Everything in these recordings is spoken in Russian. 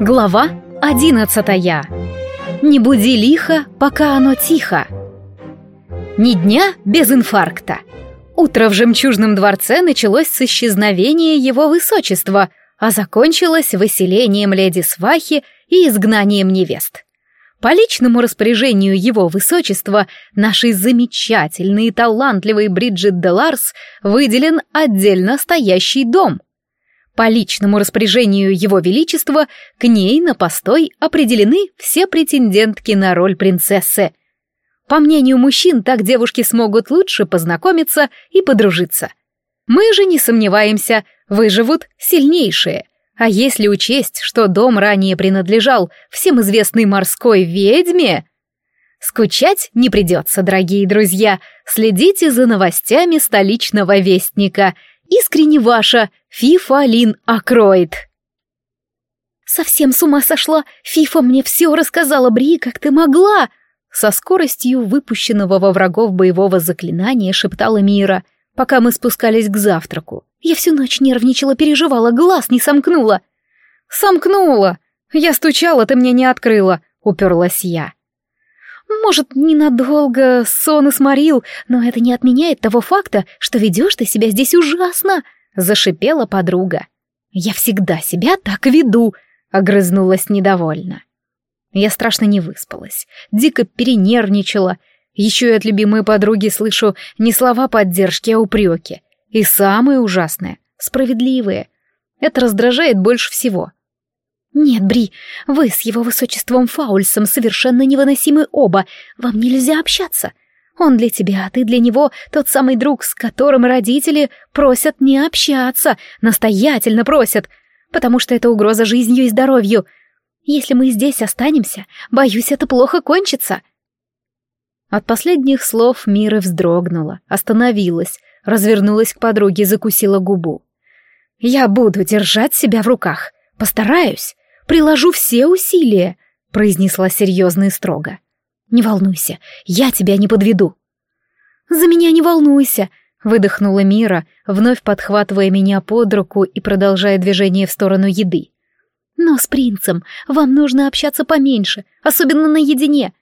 Глава одиннадцатая. Не буди лихо, пока оно тихо. Ни дня без инфаркта. Утро в жемчужном дворце началось с исчезновения его высочества, а закончилось выселением леди Свахи и изгнанием невест. По личному распоряжению его высочества нашей замечательной и талантливой Бриджит Деларс выделен отдельно стоящий дом — по личному распоряжению Его Величества к ней на постой определены все претендентки на роль принцессы. По мнению мужчин, так девушки смогут лучше познакомиться и подружиться. Мы же не сомневаемся, выживут сильнейшие. А если учесть, что дом ранее принадлежал всем известной морской ведьме... Скучать не придется, дорогие друзья. Следите за новостями столичного вестника — Искренне ваша, Фифа Лин Акроид. Совсем с ума сошла. Фифа мне все рассказала, Бри, как ты могла. Со скоростью выпущенного во врагов боевого заклинания шептала Мира, пока мы спускались к завтраку. Я всю ночь нервничала, переживала, глаз не сомкнула. Сомкнула. Я стучала, ты мне не открыла, уперлась я. Может, ненадолго сон и сморил, но это не отменяет того факта, что ведешь ты себя здесь ужасно, зашипела подруга. Я всегда себя так веду, огрызнулась недовольно. Я страшно не выспалась, дико перенервничала. Еще и от любимой подруги слышу не слова поддержки, а упреки. И самые ужасные, справедливые. Это раздражает больше всего. «Нет, Бри, вы с его высочеством Фаульсом совершенно невыносимы оба. Вам нельзя общаться. Он для тебя, а ты для него тот самый друг, с которым родители просят не общаться, настоятельно просят, потому что это угроза жизнью и здоровью. Если мы здесь останемся, боюсь, это плохо кончится». От последних слов Мира вздрогнула, остановилась, развернулась к подруге, закусила губу. «Я буду держать себя в руках. Постараюсь приложу все усилия», — произнесла серьезно и строго. «Не волнуйся, я тебя не подведу». «За меня не волнуйся», — выдохнула Мира, вновь подхватывая меня под руку и продолжая движение в сторону еды. «Но с принцем вам нужно общаться поменьше, особенно наедине.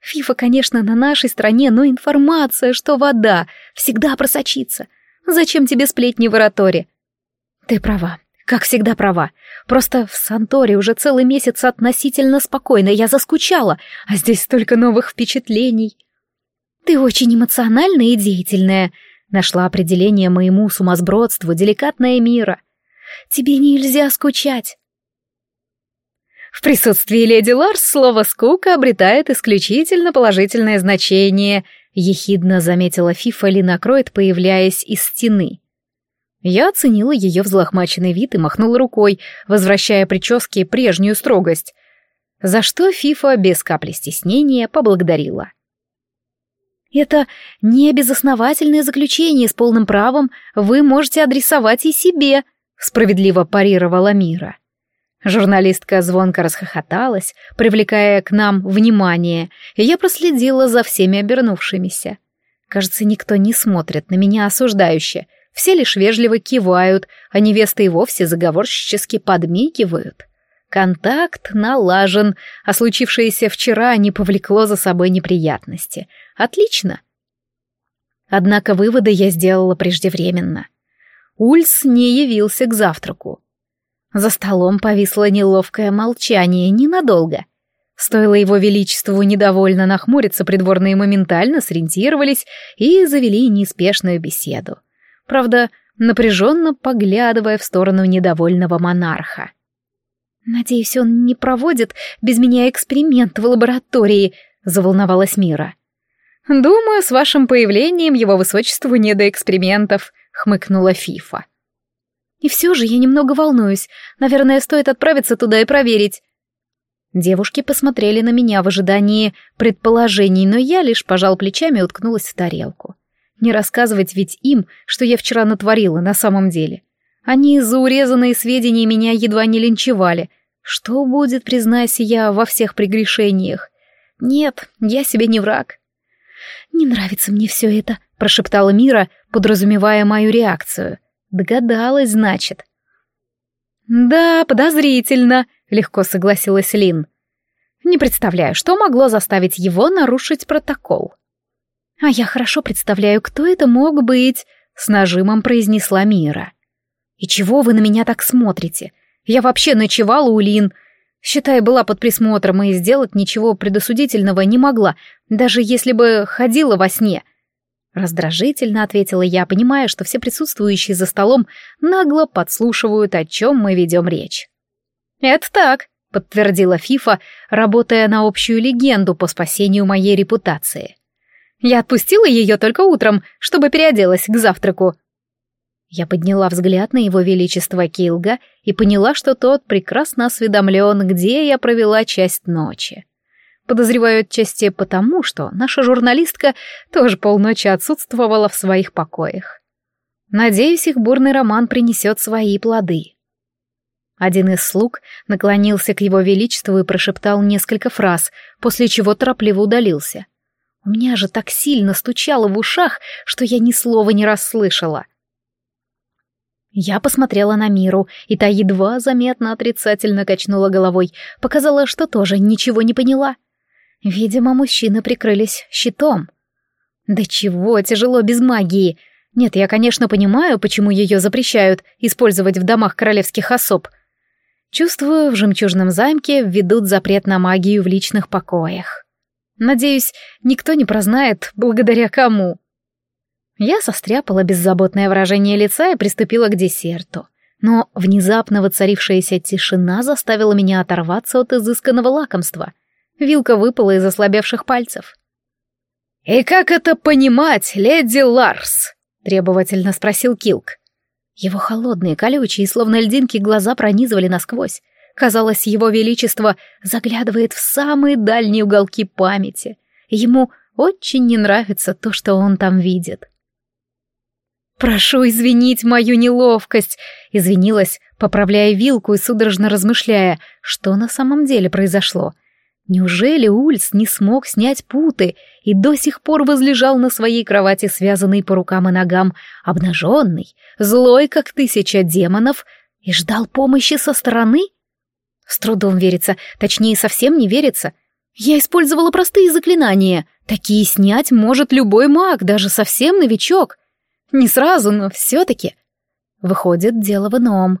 Фифа, конечно, на нашей стороне, но информация, что вода, всегда просочится. Зачем тебе сплетни в ораторе?» «Ты права, как всегда права. Просто в Санторе уже целый месяц относительно спокойно, я заскучала, а здесь столько новых впечатлений. Ты очень эмоциональная и деятельная, нашла определение моему сумасбродству деликатная мира. Тебе нельзя скучать. В присутствии леди Ларс слово «скука» обретает исключительно положительное значение, ехидно заметила Фифа Линакроид, появляясь из стены. Я оценила ее взлохмаченный вид и махнула рукой, возвращая прическе прежнюю строгость, за что Фифа без капли стеснения поблагодарила. «Это не безосновательное заключение с полным правом вы можете адресовать и себе», справедливо парировала Мира. Журналистка звонко расхохоталась, привлекая к нам внимание, и я проследила за всеми обернувшимися. Кажется, никто не смотрит на меня осуждающе — все лишь вежливо кивают, а невесты и вовсе заговорщически подмигивают. Контакт налажен, а случившееся вчера не повлекло за собой неприятности. Отлично. Однако выводы я сделала преждевременно. Ульс не явился к завтраку. За столом повисло неловкое молчание ненадолго. Стоило его величеству недовольно нахмуриться, придворные моментально сориентировались и завели неспешную беседу правда, напряженно поглядывая в сторону недовольного монарха. «Надеюсь, он не проводит без меня эксперимент в лаборатории», — заволновалась Мира. «Думаю, с вашим появлением его высочеству не до экспериментов», — хмыкнула Фифа. «И все же я немного волнуюсь. Наверное, стоит отправиться туда и проверить». Девушки посмотрели на меня в ожидании предположений, но я лишь пожал плечами и уткнулась в тарелку. Не рассказывать ведь им, что я вчера натворила на самом деле. Они за урезанные сведения меня едва не линчевали. Что будет, признайся я, во всех прегрешениях? Нет, я себе не враг. «Не нравится мне все это», — прошептала Мира, подразумевая мою реакцию. Догадалась, значит. «Да, подозрительно», —— легко согласилась Лин. «Не представляю, что могло заставить его нарушить протокол». «А я хорошо представляю, кто это мог быть», — с нажимом произнесла Мира. «И чего вы на меня так смотрите? Я вообще ночевала у Лин. Считай, была под присмотром и сделать ничего предосудительного не могла, даже если бы ходила во сне». Раздражительно ответила я, понимая, что все присутствующие за столом нагло подслушивают, о чем мы ведем речь. «Это так», — подтвердила Фифа, работая на общую легенду по спасению моей репутации. «Я отпустила ее только утром, чтобы переоделась к завтраку». Я подняла взгляд на его величество Килга и поняла, что тот прекрасно осведомлен, где я провела часть ночи. Подозреваю отчасти потому, что наша журналистка тоже полночи отсутствовала в своих покоях. Надеюсь, их бурный роман принесет свои плоды. Один из слуг наклонился к его величеству и прошептал несколько фраз, после чего торопливо удалился. У меня же так сильно стучало в ушах, что я ни слова не расслышала. Я посмотрела на Миру, и та едва заметно отрицательно качнула головой, показала, что тоже ничего не поняла. Видимо, мужчины прикрылись щитом. Да чего тяжело без магии. Нет, я, конечно, понимаю, почему ее запрещают использовать в домах королевских особ, Чувствую, в жемчужном замке введут запрет на магию в личных покоях. Надеюсь, никто не прознает, благодаря кому. Я состряпала беззаботное выражение лица и приступила к десерту. Но внезапно воцарившаяся тишина заставила меня оторваться от изысканного лакомства. Вилка выпала из ослабевших пальцев. «И как это понимать, леди Ларс?» — требовательно спросил Килк. Его холодные, колючие, словно льдинки, глаза пронизывали насквозь. Казалось, его величество заглядывает в самые дальние уголки памяти. Ему очень не нравится то, что он там видит. «Прошу извинить мою неловкость», — извинилась, поправляя вилку и судорожно размышляя, что на самом деле произошло — Неужели Ульс не смог снять путы и до сих пор возлежал на своей кровати, связанный по рукам и ногам, обнаженный, злой, как тысяча демонов, и ждал помощи со стороны? С трудом верится, точнее, совсем не верится. Я использовала простые заклинания. Такие снять может любой маг, даже совсем новичок. Не сразу, но все-таки. Выходит, дело в ином.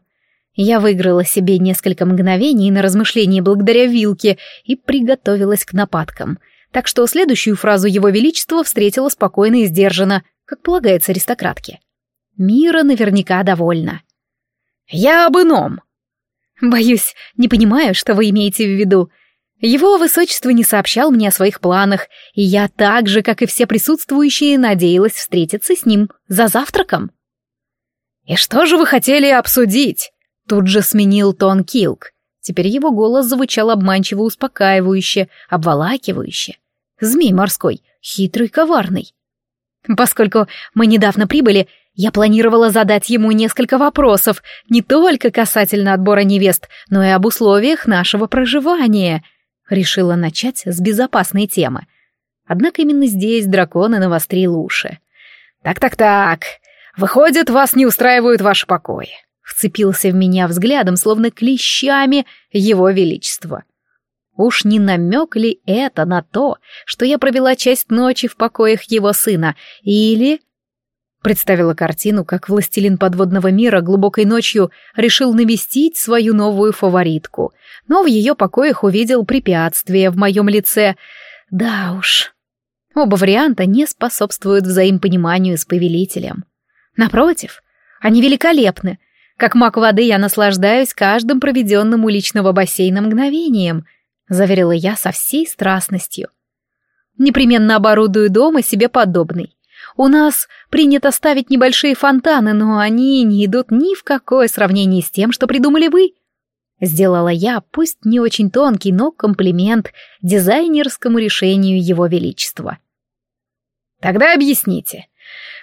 Я выиграла себе несколько мгновений на размышление благодаря вилке и приготовилась к нападкам. Так что следующую фразу Его Величества встретила спокойно и сдержанно, как полагается аристократке. Мира наверняка довольна. «Я об ином!» «Боюсь, не понимаю, что вы имеете в виду. Его высочество не сообщал мне о своих планах, и я так же, как и все присутствующие, надеялась встретиться с ним за завтраком». «И что же вы хотели обсудить?» Тут же сменил тон Килк. Теперь его голос звучал обманчиво успокаивающе, обволакивающе. Змей морской, хитрый, коварный. Поскольку мы недавно прибыли, я планировала задать ему несколько вопросов, не только касательно отбора невест, но и об условиях нашего проживания. Решила начать с безопасной темы. Однако именно здесь драконы навострил уши. «Так-так-так, выходит, вас не устраивают ваши покои вцепился в меня взглядом, словно клещами его величества. Уж не намек ли это на то, что я провела часть ночи в покоях его сына, или... Представила картину, как властелин подводного мира глубокой ночью решил навестить свою новую фаворитку, но в ее покоях увидел препятствие в моем лице. Да уж. Оба варианта не способствуют взаимопониманию с повелителем. Напротив, они великолепны, как маг воды я наслаждаюсь каждым проведенным у личного бассейна мгновением, заверила я со всей страстностью. Непременно оборудую дома себе подобный. У нас принято ставить небольшие фонтаны, но они не идут ни в какое сравнение с тем, что придумали вы. Сделала я, пусть не очень тонкий, но комплимент дизайнерскому решению его величества. Тогда объясните,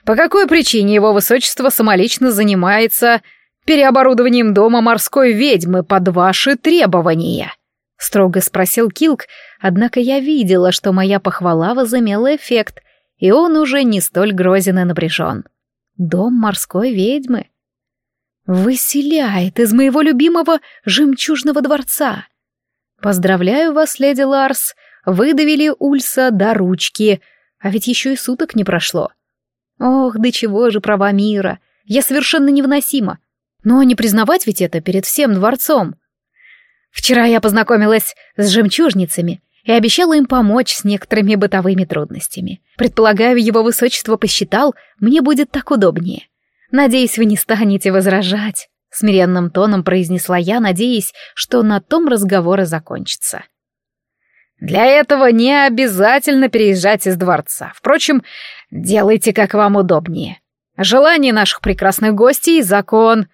по какой причине его высочество самолично занимается переоборудованием дома морской ведьмы под ваши требования?» — строго спросил Килк, однако я видела, что моя похвала возымела эффект, и он уже не столь грозен и напряжен. «Дом морской ведьмы?» Выселяет из моего любимого жемчужного дворца. Поздравляю вас, леди Ларс, вы довели Ульса до ручки, а ведь еще и суток не прошло. Ох, до чего же права мира, я совершенно невыносима. Но не признавать ведь это перед всем дворцом. Вчера я познакомилась с жемчужницами и обещала им помочь с некоторыми бытовыми трудностями. Предполагаю, его высочество посчитал, мне будет так удобнее. Надеюсь, вы не станете возражать. Смиренным тоном произнесла я, надеясь, что на том разговор и закончится. Для этого не обязательно переезжать из дворца. Впрочем, делайте, как вам удобнее. Желание наших прекрасных гостей — закон.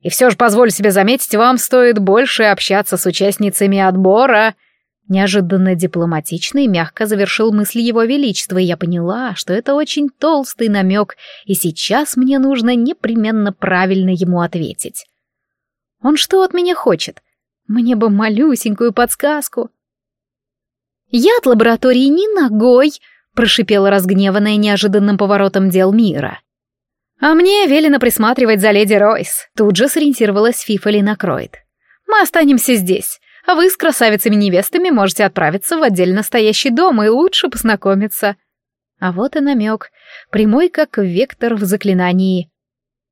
И все же, позволь себе заметить, вам стоит больше общаться с участницами отбора. Неожиданно дипломатично и мягко завершил мысль его величества, и я поняла, что это очень толстый намек, и сейчас мне нужно непременно правильно ему ответить. Он что от меня хочет? Мне бы малюсенькую подсказку. «Я от лаборатории не ногой», — прошипела разгневанная неожиданным поворотом дел мира. «А мне велено присматривать за леди Ройс», — тут же сориентировалась Фифа Линокроид. «Мы останемся здесь, а вы с красавицами-невестами можете отправиться в отдельно стоящий дом и лучше познакомиться». А вот и намек, прямой как вектор в заклинании.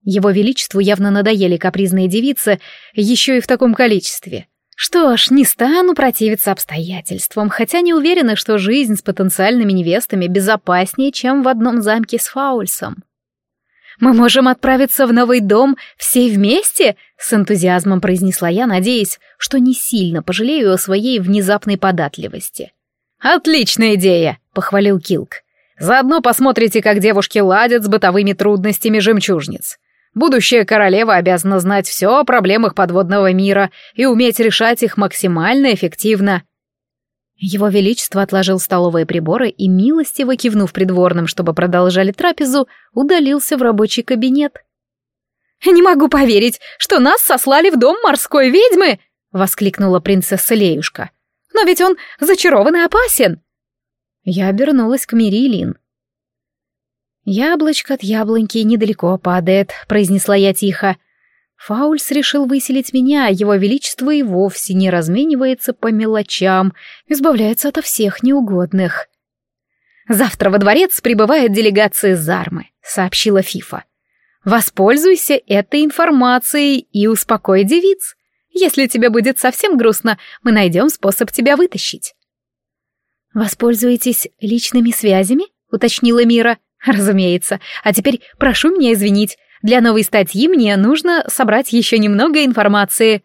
Его Величеству явно надоели капризные девицы, еще и в таком количестве. Что ж, не стану противиться обстоятельствам, хотя не уверена, что жизнь с потенциальными невестами безопаснее, чем в одном замке с Фаульсом. «Мы можем отправиться в новый дом все вместе?» — с энтузиазмом произнесла я, надеясь, что не сильно пожалею о своей внезапной податливости. «Отличная идея!» — похвалил Килк. «Заодно посмотрите, как девушки ладят с бытовыми трудностями жемчужниц. Будущая королева обязана знать все о проблемах подводного мира и уметь решать их максимально эффективно. Его Величество отложил столовые приборы и, милостиво кивнув придворным, чтобы продолжали трапезу, удалился в рабочий кабинет. «Не могу поверить, что нас сослали в дом морской ведьмы!» — воскликнула принцесса Леюшка. «Но ведь он зачарован и опасен!» Я обернулась к Мирилин. «Яблочко от яблоньки недалеко падает», — произнесла я тихо. Фаульс решил выселить меня, а его величество и вовсе не разменивается по мелочам, избавляется ото всех неугодных. «Завтра во дворец прибывает делегация Зармы», — сообщила Фифа. «Воспользуйся этой информацией и успокой девиц. Если тебе будет совсем грустно, мы найдем способ тебя вытащить». «Воспользуетесь личными связями?» — уточнила Мира. «Разумеется. А теперь прошу меня извинить. Для новой статьи мне нужно собрать еще немного информации».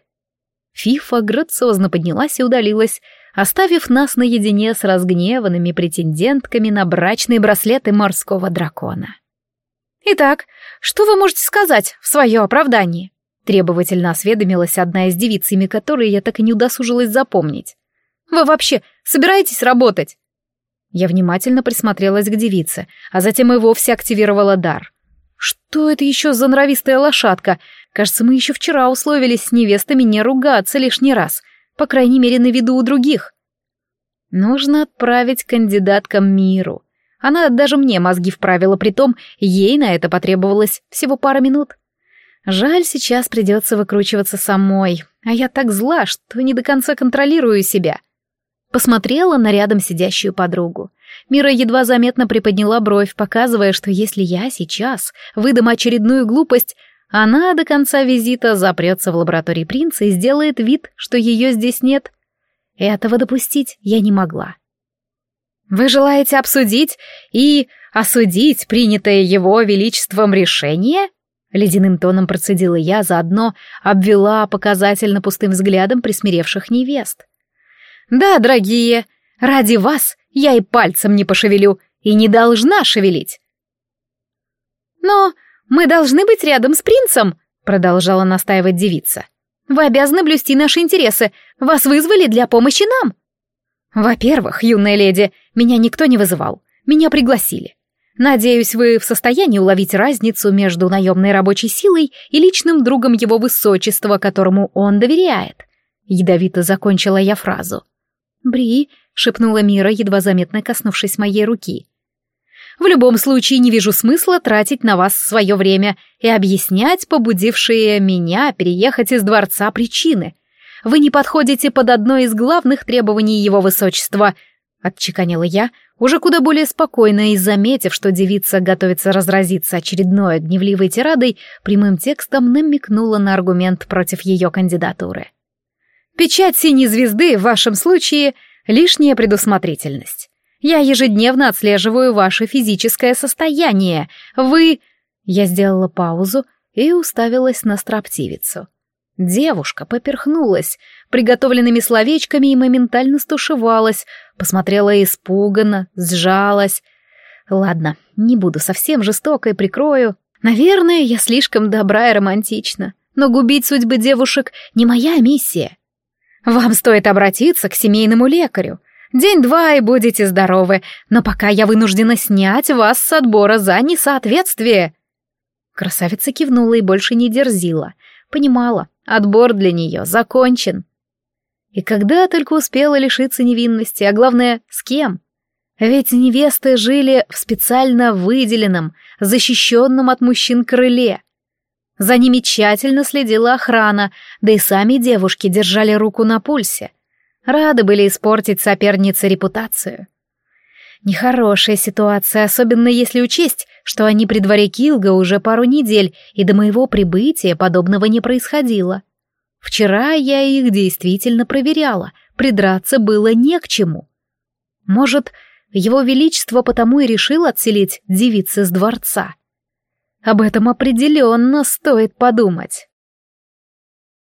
Фифа грациозно поднялась и удалилась, оставив нас наедине с разгневанными претендентками на брачные браслеты морского дракона. «Итак, что вы можете сказать в свое оправдание?» Требовательно осведомилась одна из девиц, ими которой я так и не удосужилась запомнить. «Вы вообще собираетесь работать?» Я внимательно присмотрелась к девице, а затем и вовсе активировала дар. Что это еще за норовистая лошадка? Кажется, мы еще вчера условились с невестами не ругаться лишний раз, по крайней мере, на виду у других. Нужно отправить кандидаткам миру. Она даже мне мозги вправила, притом ей на это потребовалось всего пара минут. Жаль, сейчас придется выкручиваться самой, а я так зла, что не до конца контролирую себя. Посмотрела на рядом сидящую подругу. Мира едва заметно приподняла бровь, показывая, что если я сейчас выдам очередную глупость, она до конца визита запрется в лаборатории принца и сделает вид, что ее здесь нет. Этого допустить я не могла. «Вы желаете обсудить и осудить принятое его величеством решение?» Ледяным тоном процедила я, заодно обвела показательно пустым взглядом присмиревших невест. Да, дорогие, ради вас я и пальцем не пошевелю, и не должна шевелить. Но мы должны быть рядом с принцем, продолжала настаивать девица. Вы обязаны блюсти наши интересы. Вас вызвали для помощи нам. Во-первых, юная леди, меня никто не вызывал. Меня пригласили. Надеюсь, вы в состоянии уловить разницу между наемной рабочей силой и личным другом его высочества, которому он доверяет. Ядовито закончила я фразу. «Бри», — шепнула Мира, едва заметно коснувшись моей руки. В любом случае не вижу смысла тратить на вас свое время и объяснять побудившие меня переехать из дворца причины. Вы не подходите под одно из главных требований его высочества, отчеканила я, уже куда более спокойно и заметив, что девица готовится разразиться очередной гневливой тирадой, прямым текстом намекнула на аргумент против ее кандидатуры. «Печать синей звезды в вашем случае — лишняя предусмотрительность. Я ежедневно отслеживаю ваше физическое состояние. Вы...» Я сделала паузу и уставилась на строптивицу. Девушка поперхнулась приготовленными словечками и моментально стушевалась, посмотрела испуганно, сжалась. Ладно, не буду совсем жестокой, прикрою. Наверное, я слишком добра и романтична, но губить судьбы девушек не моя миссия. Вам стоит обратиться к семейному лекарю. День-два и будете здоровы, но пока я вынуждена снять вас с отбора за несоответствие. Красавица кивнула и больше не дерзила. Понимала, отбор для нее закончен. И когда только успела лишиться невинности, а главное, с кем? Ведь невесты жили в специально выделенном, защищенном от мужчин крыле. За ними тщательно следила охрана, да и сами девушки держали руку на пульсе. Рады были испортить сопернице репутацию. Нехорошая ситуация, особенно если учесть, что они при дворе Килга уже пару недель, и до моего прибытия подобного не происходило. Вчера я их действительно проверяла, придраться было не к чему. Может, его величество потому и решил отселить девицы с дворца. Об этом определенно стоит подумать.